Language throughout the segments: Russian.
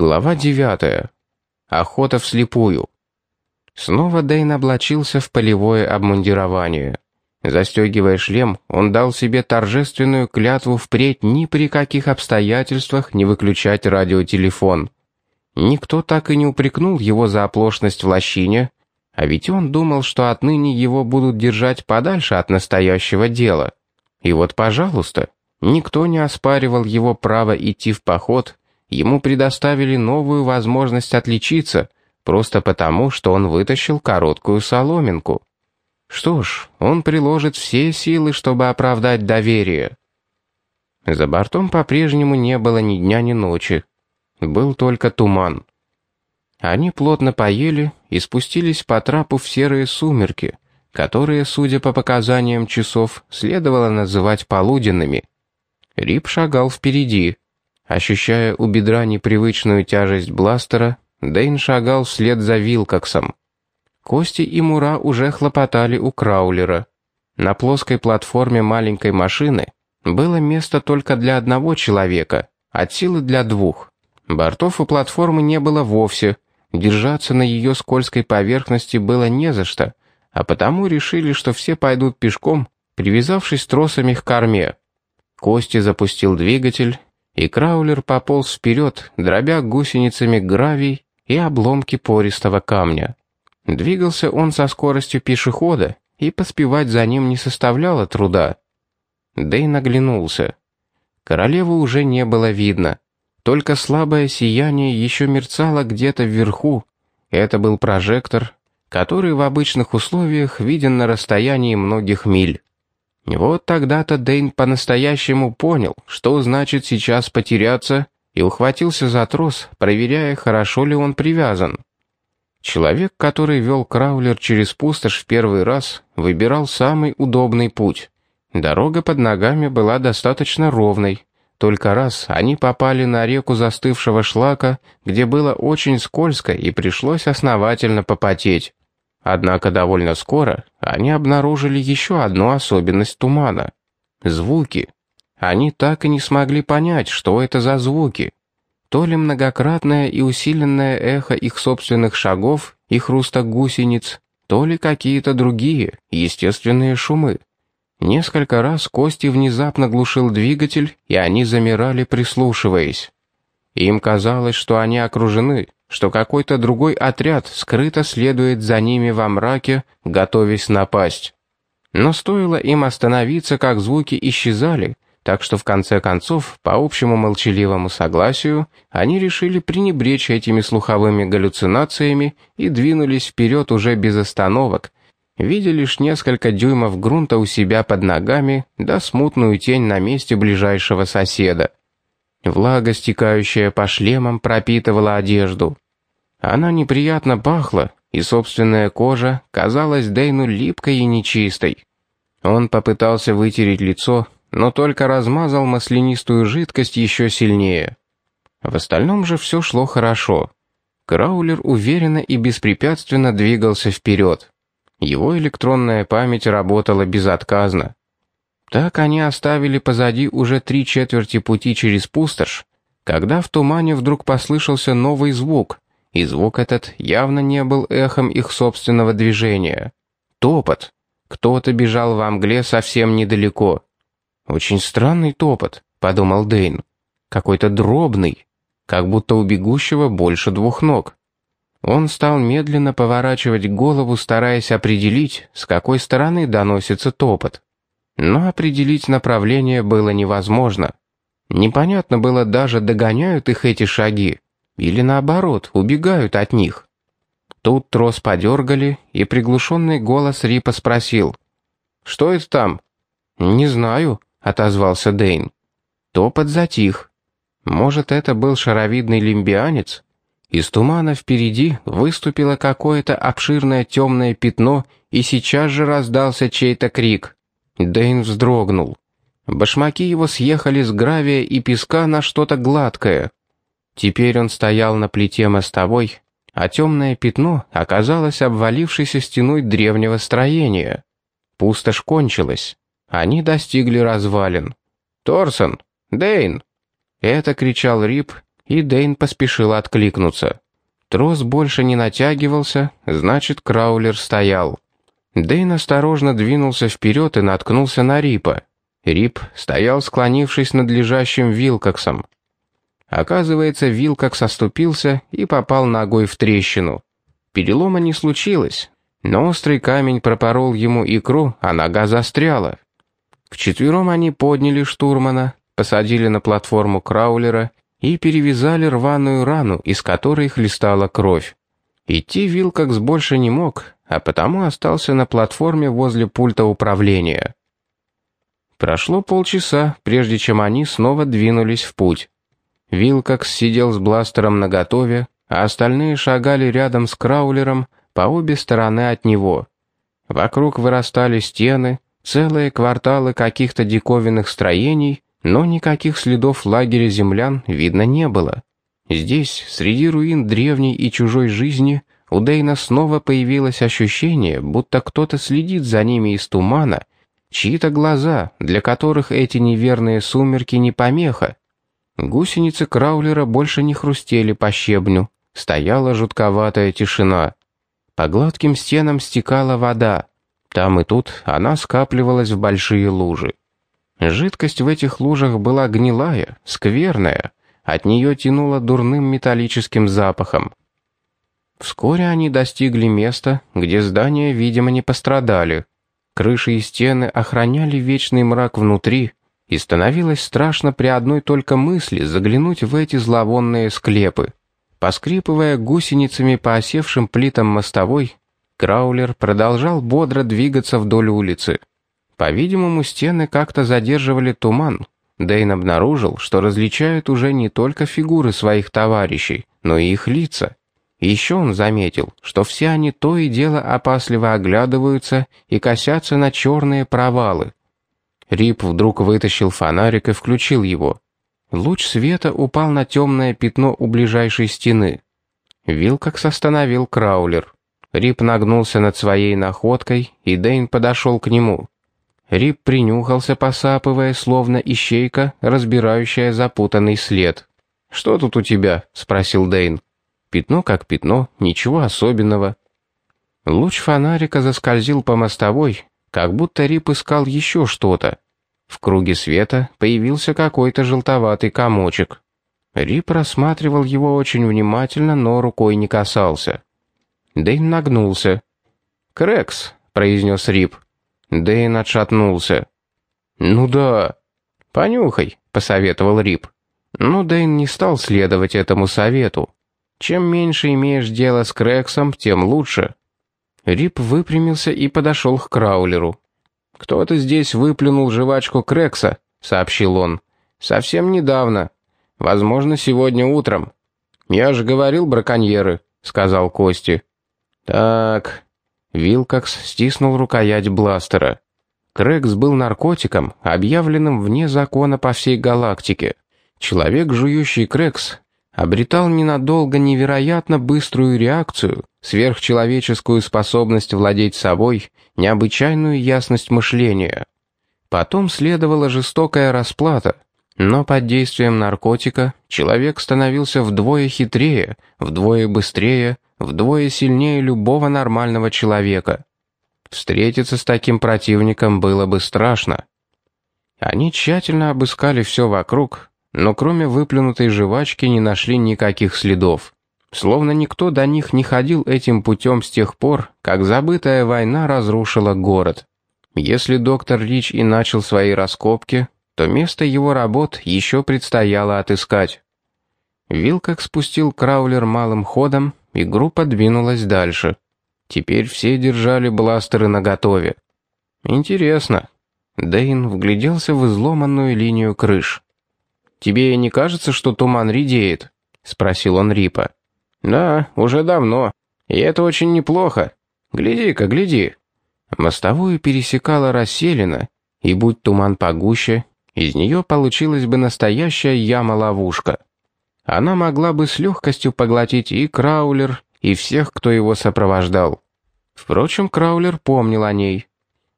Глава девятая. Охота вслепую. Снова Дэйн облачился в полевое обмундирование. Застегивая шлем, он дал себе торжественную клятву впредь ни при каких обстоятельствах не выключать радиотелефон. Никто так и не упрекнул его за оплошность в лощине, а ведь он думал, что отныне его будут держать подальше от настоящего дела. И вот, пожалуйста, никто не оспаривал его право идти в поход, ему предоставили новую возможность отличиться, просто потому, что он вытащил короткую соломинку. Что ж, он приложит все силы, чтобы оправдать доверие. За бортом по-прежнему не было ни дня, ни ночи. Был только туман. Они плотно поели и спустились по трапу в серые сумерки, которые, судя по показаниям часов, следовало называть полуденными. Рип шагал впереди. Ощущая у бедра непривычную тяжесть бластера, Дэйн шагал вслед за Вилкоксом. Кости и Мура уже хлопотали у Краулера. На плоской платформе маленькой машины было место только для одного человека, от силы для двух. Бортов у платформы не было вовсе, держаться на ее скользкой поверхности было не за что, а потому решили, что все пойдут пешком, привязавшись тросами к корме. Кости запустил двигатель, и краулер пополз вперед, дробя гусеницами гравий и обломки пористого камня. Двигался он со скоростью пешехода, и поспевать за ним не составляло труда. Дэйн оглянулся. Королеву уже не было видно. Только слабое сияние еще мерцало где-то вверху. Это был прожектор, который в обычных условиях виден на расстоянии многих миль. Вот тогда-то Дэйн по-настоящему понял, что значит сейчас потеряться, и ухватился за трос, проверяя, хорошо ли он привязан. Человек, который вел Краулер через пустошь в первый раз, выбирал самый удобный путь. Дорога под ногами была достаточно ровной. Только раз они попали на реку застывшего шлака, где было очень скользко и пришлось основательно попотеть. Однако довольно скоро они обнаружили еще одну особенность тумана — звуки. Они так и не смогли понять, что это за звуки. То ли многократное и усиленное эхо их собственных шагов и хруста гусениц, то ли какие-то другие, естественные шумы. Несколько раз Кости внезапно глушил двигатель, и они замирали, прислушиваясь. Им казалось, что они окружены, что какой-то другой отряд скрыто следует за ними во мраке, готовясь напасть. Но стоило им остановиться, как звуки исчезали, так что в конце концов, по общему молчаливому согласию, они решили пренебречь этими слуховыми галлюцинациями и двинулись вперед уже без остановок, видя лишь несколько дюймов грунта у себя под ногами да смутную тень на месте ближайшего соседа. Влага, стекающая по шлемам, пропитывала одежду. Она неприятно пахла, и собственная кожа казалась Дейну липкой и нечистой. Он попытался вытереть лицо, но только размазал маслянистую жидкость еще сильнее. В остальном же все шло хорошо. Краулер уверенно и беспрепятственно двигался вперед. Его электронная память работала безотказно. Так они оставили позади уже три четверти пути через пустошь, когда в тумане вдруг послышался новый звук, и звук этот явно не был эхом их собственного движения. Топот. Кто-то бежал в мгле совсем недалеко. «Очень странный топот», — подумал Дейн. «Какой-то дробный, как будто у бегущего больше двух ног». Он стал медленно поворачивать голову, стараясь определить, с какой стороны доносится топот. Но определить направление было невозможно. Непонятно было даже, догоняют их эти шаги, или наоборот, убегают от них. Тут трос подергали, и приглушенный голос Рипа спросил. «Что это там?» «Не знаю», — отозвался Дейн. Топот затих. Может, это был шаровидный лимбианец? Из тумана впереди выступило какое-то обширное темное пятно, и сейчас же раздался чей-то крик. Дэйн вздрогнул. Башмаки его съехали с гравия и песка на что-то гладкое. Теперь он стоял на плите мостовой, а темное пятно оказалось обвалившейся стеной древнего строения. Пустошь кончилась. Они достигли развалин. «Торсон! Дэйн!» Это кричал Рип, и Дейн поспешил откликнуться. Трос больше не натягивался, значит, краулер стоял. Дейн осторожно двинулся вперед и наткнулся на Рипа. Рип стоял, склонившись над лежащим Вилкоксом. Оказывается, Вилкокс оступился и попал ногой в трещину. Перелома не случилось, но острый камень пропорол ему икру, а нога застряла. Вчетвером они подняли штурмана, посадили на платформу краулера и перевязали рваную рану, из которой хлестала кровь. Идти Вилкокс больше не мог, а потому остался на платформе возле пульта управления. Прошло полчаса, прежде чем они снова двинулись в путь. Вилкокс сидел с бластером наготове, а остальные шагали рядом с краулером по обе стороны от него. Вокруг вырастали стены, целые кварталы каких-то диковинных строений, но никаких следов лагеря землян видно не было. Здесь, среди руин древней и чужой жизни, у Дейна снова появилось ощущение, будто кто-то следит за ними из тумана, чьи-то глаза, для которых эти неверные сумерки не помеха. Гусеницы краулера больше не хрустели по щебню, стояла жутковатая тишина. По гладким стенам стекала вода. Там и тут она скапливалась в большие лужи. Жидкость в этих лужах была гнилая, скверная. От нее тянуло дурным металлическим запахом. Вскоре они достигли места, где здания, видимо, не пострадали. Крыши и стены охраняли вечный мрак внутри, и становилось страшно при одной только мысли заглянуть в эти зловонные склепы. Поскрипывая гусеницами по осевшим плитам мостовой, Краулер продолжал бодро двигаться вдоль улицы. По-видимому, стены как-то задерживали туман. Дэйн обнаружил, что различают уже не только фигуры своих товарищей, но и их лица. Еще он заметил, что все они то и дело опасливо оглядываются и косятся на черные провалы. Рип вдруг вытащил фонарик и включил его. Луч света упал на темное пятно у ближайшей стены. Вилкокс остановил Краулер. Рип нагнулся над своей находкой, и Дэйн подошел к нему. Рип принюхался, посапывая, словно ищейка, разбирающая запутанный след. «Что тут у тебя?» — спросил Дэйн. «Пятно как пятно, ничего особенного». Луч фонарика заскользил по мостовой, как будто Рип искал еще что-то. В круге света появился какой-то желтоватый комочек. Рип рассматривал его очень внимательно, но рукой не касался. Дэйн нагнулся. «Крекс», — произнес Рип. Дэйн отшатнулся. «Ну да». «Понюхай», — посоветовал Рип. Но Дэйн не стал следовать этому совету. Чем меньше имеешь дело с Крексом, тем лучше. Рип выпрямился и подошел к Краулеру. «Кто-то здесь выплюнул жвачку Крекса», — сообщил он. «Совсем недавно. Возможно, сегодня утром». «Я же говорил, браконьеры», — сказал Кости. «Так...» Вилкокс стиснул рукоять бластера. Крекс был наркотиком, объявленным вне закона по всей галактике. Человек, жующий Крекс, обретал ненадолго невероятно быструю реакцию, сверхчеловеческую способность владеть собой, необычайную ясность мышления. Потом следовала жестокая расплата, но под действием наркотика человек становился вдвое хитрее, вдвое быстрее, вдвое сильнее любого нормального человека. Встретиться с таким противником было бы страшно. Они тщательно обыскали все вокруг, но кроме выплюнутой жвачки не нашли никаких следов. Словно никто до них не ходил этим путем с тех пор, как забытая война разрушила город. Если доктор Рич и начал свои раскопки, то место его работ еще предстояло отыскать. Вилкок спустил краулер малым ходом, и группа двинулась дальше. Теперь все держали бластеры наготове. Интересно. Дейн вгляделся в изломанную линию крыш. «Тебе не кажется, что туман редеет?» — спросил он Рипа. «Да, уже давно. И это очень неплохо. Гляди-ка, гляди». Мостовую пересекала расселена, и будь туман погуще, из нее получилась бы настоящая яма-ловушка. Она могла бы с легкостью поглотить и Краулер, и всех, кто его сопровождал. Впрочем, Краулер помнил о ней.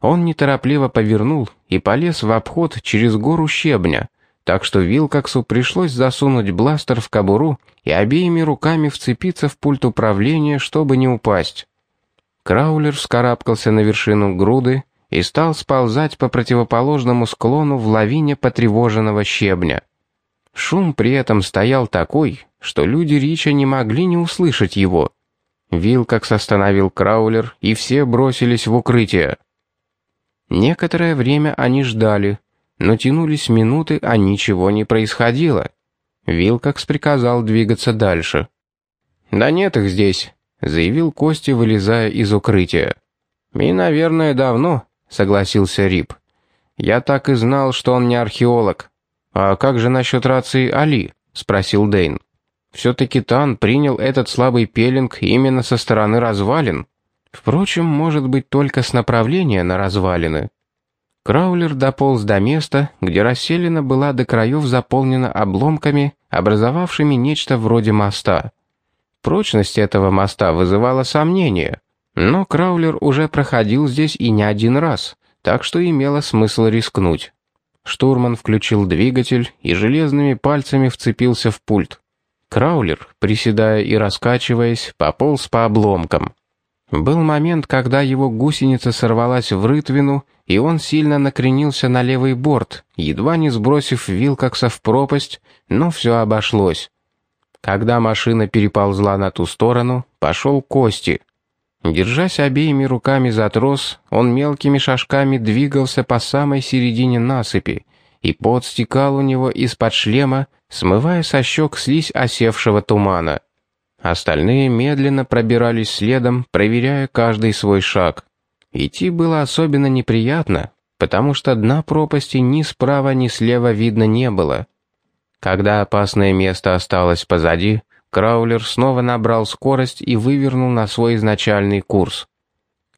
Он неторопливо повернул и полез в обход через гору щебня, так что Вилкоксу пришлось засунуть бластер в кобуру и обеими руками вцепиться в пульт управления, чтобы не упасть. Краулер вскарабкался на вершину груды и стал сползать по противоположному склону в лавине потревоженного щебня. Шум при этом стоял такой, что люди Рича не могли не услышать его. Вилкокс остановил Краулер, и все бросились в укрытие. Некоторое время они ждали, но тянулись минуты, а ничего не происходило. Вилкокс приказал двигаться дальше. «Да нет их здесь», — заявил Кости, вылезая из укрытия. «И, наверное, давно», — согласился Рип. «Я так и знал, что он не археолог». «А как же насчет рации Али?» — спросил Дейн. «Все-таки Тан принял этот слабый пеленг именно со стороны развалин. Впрочем, может быть, только с направления на развалины». Краулер дополз до места, где расселена была до краев заполнена обломками, образовавшими нечто вроде моста. Прочность этого моста вызывала сомнения, но Краулер уже проходил здесь и не один раз, так что имело смысл рискнуть. Штурман включил двигатель и железными пальцами вцепился в пульт. Краулер, приседая и раскачиваясь, пополз по обломкам. Был момент, когда его гусеница сорвалась в рытвину, и он сильно накренился на левый борт, едва не сбросив Вилкокса в пропасть, но все обошлось. Когда машина переползла на ту сторону, пошел Кости — Держась обеими руками за трос, он мелкими шажками двигался по самой середине насыпи, и пот стекал у него из-под шлема, смывая со щек слизь осевшего тумана. Остальные медленно пробирались следом, проверяя каждый свой шаг. Идти было особенно неприятно, потому что дна пропасти ни справа, ни слева видно не было. Когда опасное место осталось позади, Краулер снова набрал скорость и вывернул на свой изначальный курс.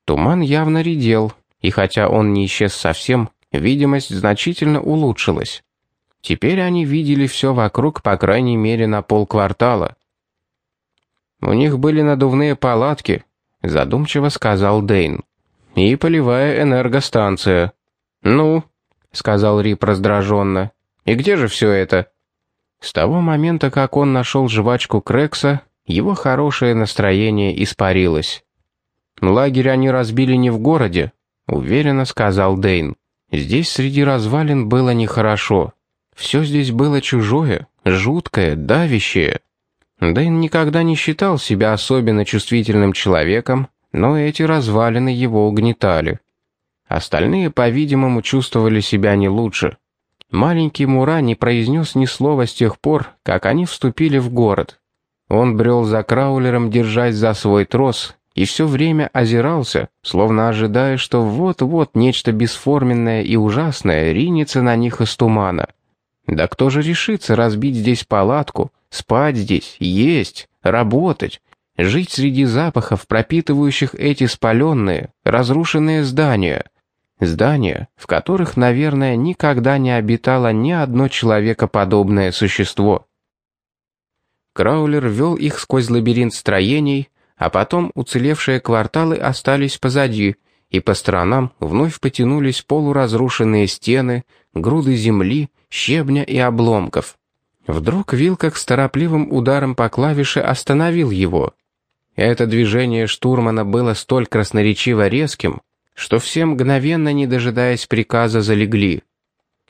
Туман явно редел, и хотя он не исчез совсем, видимость значительно улучшилась. Теперь они видели все вокруг, по крайней мере, на полквартала. «У них были надувные палатки», — задумчиво сказал Дейн. «И полевая энергостанция». «Ну», — сказал Рип раздраженно, — «и где же все это?» С того момента, как он нашел жвачку Крекса, его хорошее настроение испарилось. «Лагерь они разбили не в городе», — уверенно сказал Дейн. «Здесь среди развалин было нехорошо. Все здесь было чужое, жуткое, давящее». Дейн никогда не считал себя особенно чувствительным человеком, но эти развалины его угнетали. Остальные, по-видимому, чувствовали себя не лучше. Маленький Мура не произнес ни слова с тех пор, как они вступили в город. Он брел за краулером, держась за свой трос, и все время озирался, словно ожидая, что вот-вот нечто бесформенное и ужасное ринется на них из тумана. Да кто же решится разбить здесь палатку, спать здесь, есть, работать, жить среди запахов, пропитывающих эти спаленные, разрушенные здания? Здания, в которых, наверное, никогда не обитало ни одно человекоподобное существо. Краулер вел их сквозь лабиринт строений, а потом уцелевшие кварталы остались позади, и по сторонам вновь потянулись полуразрушенные стены, груды земли, щебня и обломков. Вдруг Вилкок с торопливым ударом по клавише остановил его. Это движение штурмана было столь красноречиво резким, что все мгновенно, не дожидаясь приказа, залегли.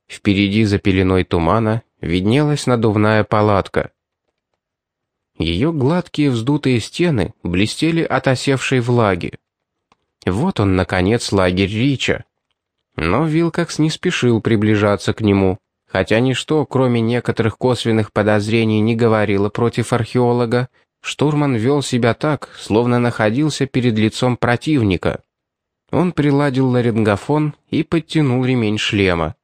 Впереди за пеленой тумана виднелась надувная палатка. Ее гладкие вздутые стены блестели от осевшей влаги. Вот он, наконец, лагерь Рича. Но Вилкокс не спешил приближаться к нему, хотя ничто, кроме некоторых косвенных подозрений, не говорило против археолога, штурман вел себя так, словно находился перед лицом противника. Он приладил ларингофон и подтянул ремень шлема.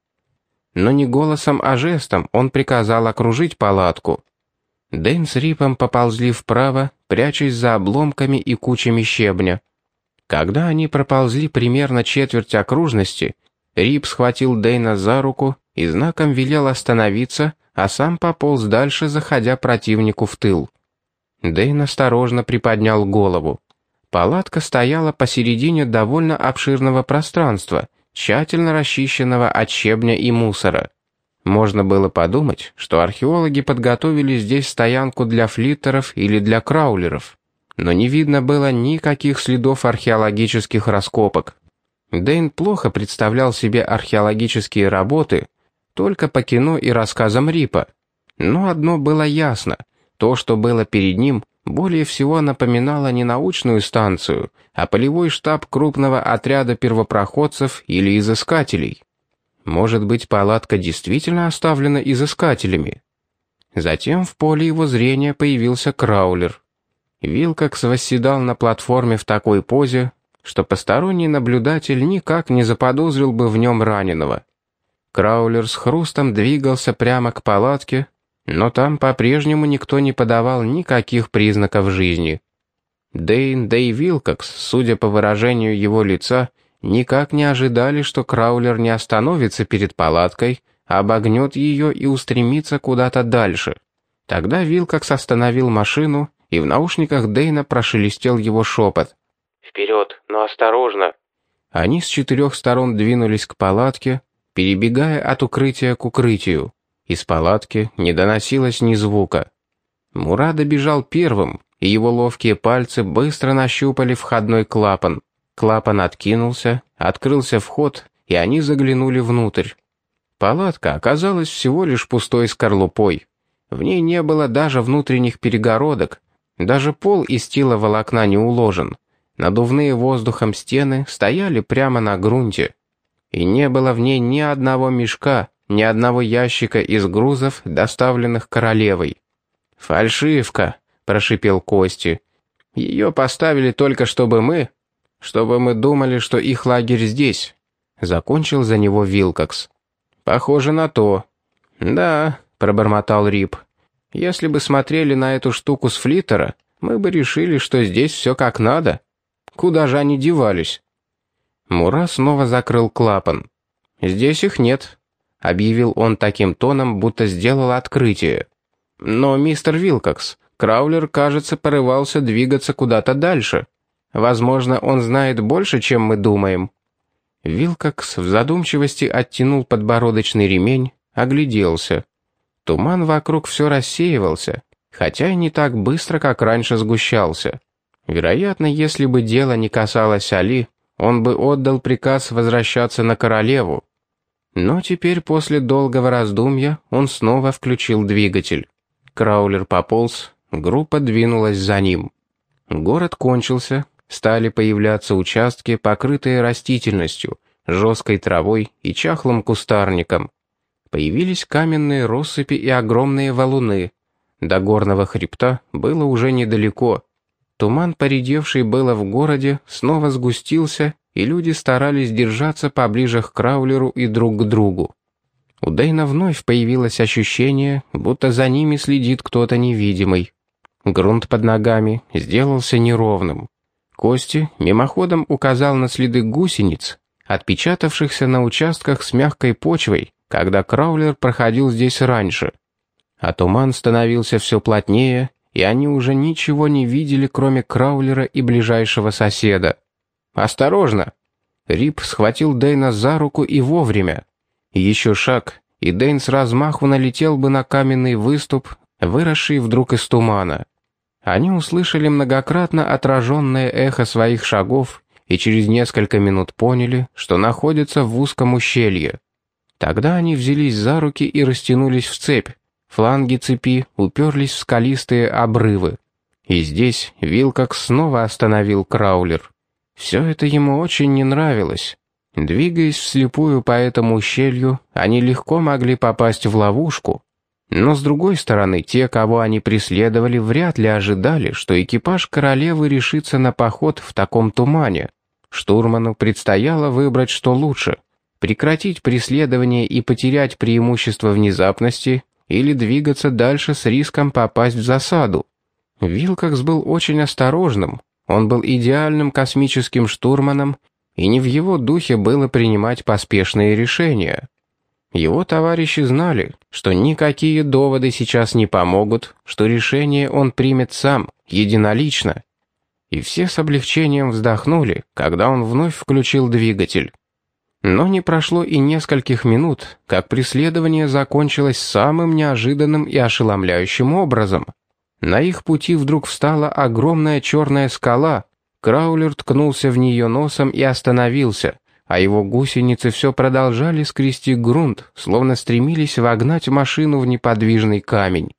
Но не голосом, а жестом он приказал окружить палатку. Дэн с Рипом поползли вправо, прячась за обломками и кучами щебня. Когда они проползли примерно четверть окружности, Рип схватил Дэйна за руку и знаком велел остановиться, а сам пополз дальше, заходя противнику в тыл. Дэйн осторожно приподнял голову. Палатка стояла посередине довольно обширного пространства, тщательно расчищенного от щебня и мусора. Можно было подумать, что археологи подготовили здесь стоянку для флиттеров или для краулеров. Но не видно было никаких следов археологических раскопок. Дэйн плохо представлял себе археологические работы только по кино и рассказам Рипа. Но одно было ясно. То, что было перед ним, более всего напоминало не научную станцию, а полевой штаб крупного отряда первопроходцев или изыскателей. Может быть, палатка действительно оставлена изыскателями? Затем в поле его зрения появился краулер. Вилкокс восседал на платформе в такой позе, что посторонний наблюдатель никак не заподозрил бы в нем раненого. Краулер с хрустом двигался прямо к палатке, но там по-прежнему никто не подавал никаких признаков жизни. Дейн да и Вилкокс, судя по выражению его лица, никак не ожидали, что Краулер не остановится перед палаткой, обогнет ее и устремится куда-то дальше. Тогда Вилкокс остановил машину и в наушниках Дейна прошелестел его шепот. «Вперед, но осторожно!» Они с четырех сторон двинулись к палатке, перебегая от укрытия к укрытию. Из палатки не доносилось ни звука. Мурада бежал первым, и его ловкие пальцы быстро нащупали входной клапан. Клапан откинулся, открылся вход, и они заглянули внутрь. Палатка оказалась всего лишь пустой скорлупой. В ней не было даже внутренних перегородок, даже пол из тила волокна не уложен. Надувные воздухом стены стояли прямо на грунте. И не было в ней ни одного мешка, ни одного ящика из грузов, доставленных королевой. «Фальшивка», — прошипел Кости. «Ее поставили только чтобы мы, чтобы мы думали, что их лагерь здесь», — закончил за него Вилкокс. «Похоже на то». «Да», — пробормотал Рип. Если бы смотрели на эту штуку с флиттера, мы бы решили, что здесь все как надо. Куда же они девались?» Мура снова закрыл клапан. «Здесь их нет», — объявил он таким тоном, будто сделал открытие. «Но, мистер Вилкокс, Краулер, кажется, порывался двигаться куда-то дальше. Возможно, он знает больше, чем мы думаем». Вилкокс в задумчивости оттянул подбородочный ремень, огляделся. Туман вокруг все рассеивался, хотя и не так быстро, как раньше сгущался. Вероятно, если бы дело не касалось Али, он бы отдал приказ возвращаться на королеву. Но теперь после долгого раздумья он снова включил двигатель. Краулер пополз, группа двинулась за ним. Город кончился, стали появляться участки, покрытые растительностью, жесткой травой и чахлым кустарником. Появились каменные россыпи и огромные валуны. До горного хребта было уже недалеко. Туман, поредевший было в городе, снова сгустился, и люди старались держаться поближе к Краулеру и друг к другу. У Дэйна вновь появилось ощущение, будто за ними следит кто-то невидимый. Грунт под ногами сделался неровным. Кости мимоходом указал на следы гусениц, отпечатавшихся на участках с мягкой почвой, когда Краулер проходил здесь раньше. А туман становился все плотнее, и они уже ничего не видели, кроме Краулера и ближайшего соседа. «Осторожно!» Рип схватил Дэйна за руку и вовремя. Еще шаг, и Дэйн с размаху налетел бы на каменный выступ, выросший вдруг из тумана. Они услышали многократно отраженное эхо своих шагов и через несколько минут поняли, что находятся в узком ущелье. Тогда они взялись за руки и растянулись в цепь. Фланги цепи уперлись в скалистые обрывы. И здесь Вилкокс снова остановил Краулер. Все это ему очень не нравилось. Двигаясь вслепую по этому ущелью, они легко могли попасть в ловушку. Но с другой стороны, те, кого они преследовали, вряд ли ожидали, что экипаж королевы решится на поход в таком тумане. Штурману предстояло выбрать, что лучше — прекратить преследование и потерять преимущество внезапности или двигаться дальше с риском попасть в засаду. Вилкокс был очень осторожным, он был идеальным космическим штурманом, и не в его духе было принимать поспешные решения. Его товарищи знали, что никакие доводы сейчас не помогут, что решение он примет сам, единолично. И все с облегчением вздохнули, когда он вновь включил двигатель. Но не прошло и нескольких минут, как преследование закончилось самым неожиданным и ошеломляющим образом. На их пути вдруг встала огромная черная скала. Краулер ткнулся в нее носом и остановился, а его гусеницы все продолжали скрести грунт, словно стремились вогнать машину в неподвижный камень.